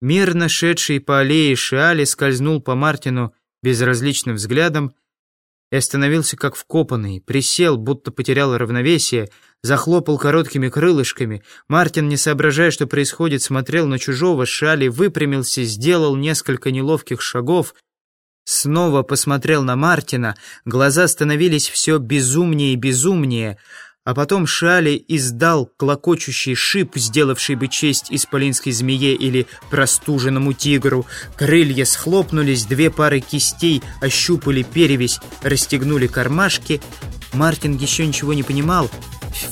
Мирно шедший по аллее Шиали скользнул по Мартину безразличным взглядом и остановился как вкопанный, присел, будто потерял равновесие, захлопал короткими крылышками. Мартин, не соображая, что происходит, смотрел на чужого, Шали выпрямился, сделал несколько неловких шагов, снова посмотрел на Мартина, глаза становились все безумнее и безумнее — а потом Шали издал клокочущий шип, сделавший бы честь исполинской змее или простуженному тигру. Крылья схлопнулись, две пары кистей ощупали перевязь, расстегнули кармашки. Мартин еще ничего не понимал,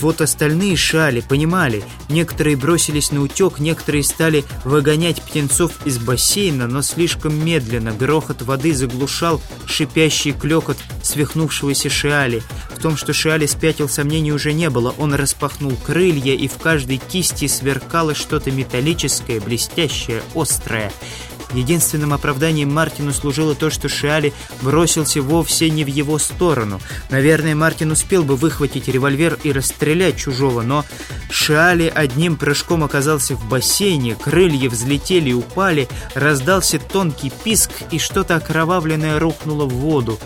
вот остальные шали, понимали. Некоторые бросились на утек, некоторые стали выгонять птенцов из бассейна, но слишком медленно. Грохот воды заглушал шипящий клекот свихнувшегося шиали. В том, что шиали спятил, сомнений уже не было. Он распахнул крылья, и в каждой кисти сверкало что-то металлическое, блестящее, острое. Единственным оправданием Мартину служило то, что Шиали бросился вовсе не в его сторону. Наверное, Мартин успел бы выхватить револьвер и расстрелять чужого, но Шиали одним прыжком оказался в бассейне, крылья взлетели и упали, раздался тонкий писк, и что-то окровавленное рухнуло в воду.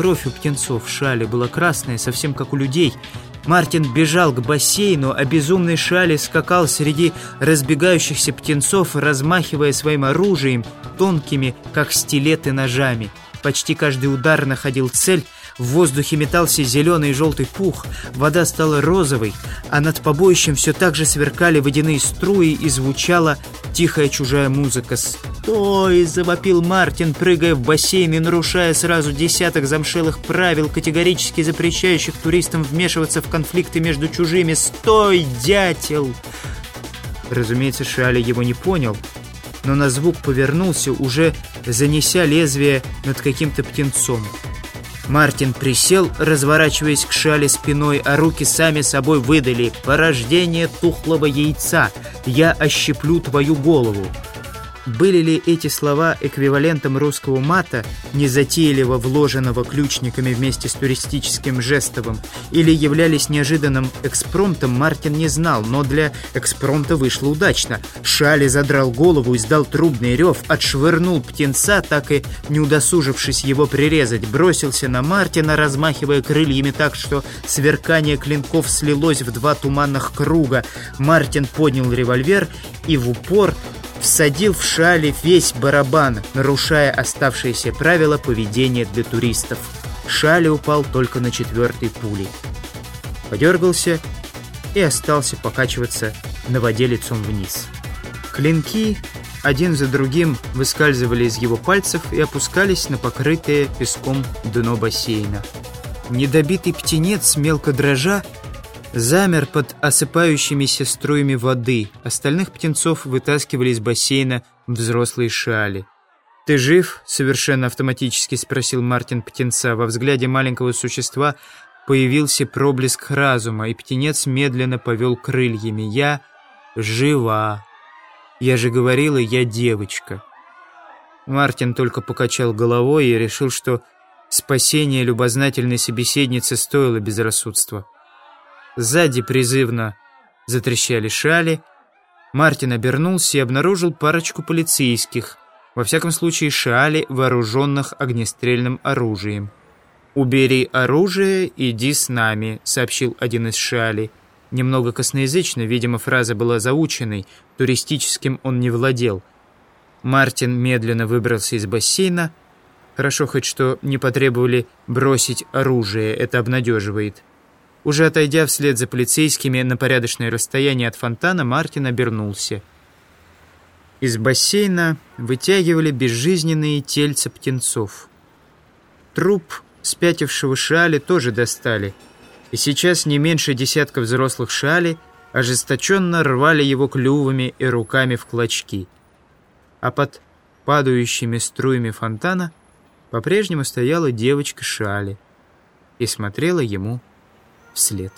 Кровь у птенцов Шали была красная, совсем как у людей — Мартин бежал к бассейну, а безумный Шали скакал среди разбегающихся птенцов, размахивая своим оружием, тонкими, как стилеты, ножами. Почти каждый удар находил цель, в воздухе метался зеленый и желтый пух, вода стала розовой, а над побоищем все так же сверкали водяные струи и звучала тихая чужая музыка. «Стой!» – завопил Мартин, прыгая в бассейн и нарушая сразу десяток замшелых правил, категорически запрещающих туристам вмешиваться в конфликты между чужими. «Стой, дятел!» Разумеется, Шали его не понял, но на звук повернулся, уже занеся лезвие над каким-то птенцом. Мартин присел, разворачиваясь к шале спиной, а руки сами собой выдали «Порождение тухлого яйца! Я ощеплю твою голову!» Были ли эти слова эквивалентом русского мата, незатейливо вложенного ключниками вместе с туристическим жестовым, или являлись неожиданным экспромтом, Мартин не знал, но для экспромта вышло удачно. Шали задрал голову, издал трубный рев, отшвырнул птенца, так и не удосужившись его прирезать, бросился на Мартина, размахивая крыльями так, что сверкание клинков слилось в два туманных круга. Мартин поднял револьвер и в упор всадил в шале весь барабан, нарушая оставшиеся правила поведения для туристов. Шали упал только на четвертой пули. Подергался и остался покачиваться на воде лицом вниз. Клинки один за другим выскальзывали из его пальцев и опускались на покрытое песком дно бассейна. Недобитый птенец, мелко дрожа, замер под осыпающимися струями воды. Остальных птенцов вытаскивали из бассейна взрослые шали. «Ты жив?» — совершенно автоматически спросил Мартин птенца. Во взгляде маленького существа появился проблеск разума, и птенец медленно повел крыльями. «Я жива. Я же говорила, я девочка». Мартин только покачал головой и решил, что спасение любознательной собеседницы стоило безрассудства. Сзади призывно затрещали шали. Мартин обернулся и обнаружил парочку полицейских, во всяком случае шали, вооруженных огнестрельным оружием. «Убери оружие, иди с нами», — сообщил один из шали. Немного косноязычно, видимо, фраза была заученной, туристическим он не владел. Мартин медленно выбрался из бассейна. Хорошо хоть что не потребовали бросить оружие, это обнадеживает. Уже отойдя вслед за полицейскими на порядочное расстояние от фонтана, Мартин обернулся. Из бассейна вытягивали безжизненные тельца птенцов. Труп спятившего шали тоже достали, и сейчас не меньше десятка взрослых шали ожесточенно рвали его клювами и руками в клочки. А под падающими струями фонтана по-прежнему стояла девочка шали и смотрела ему вслед.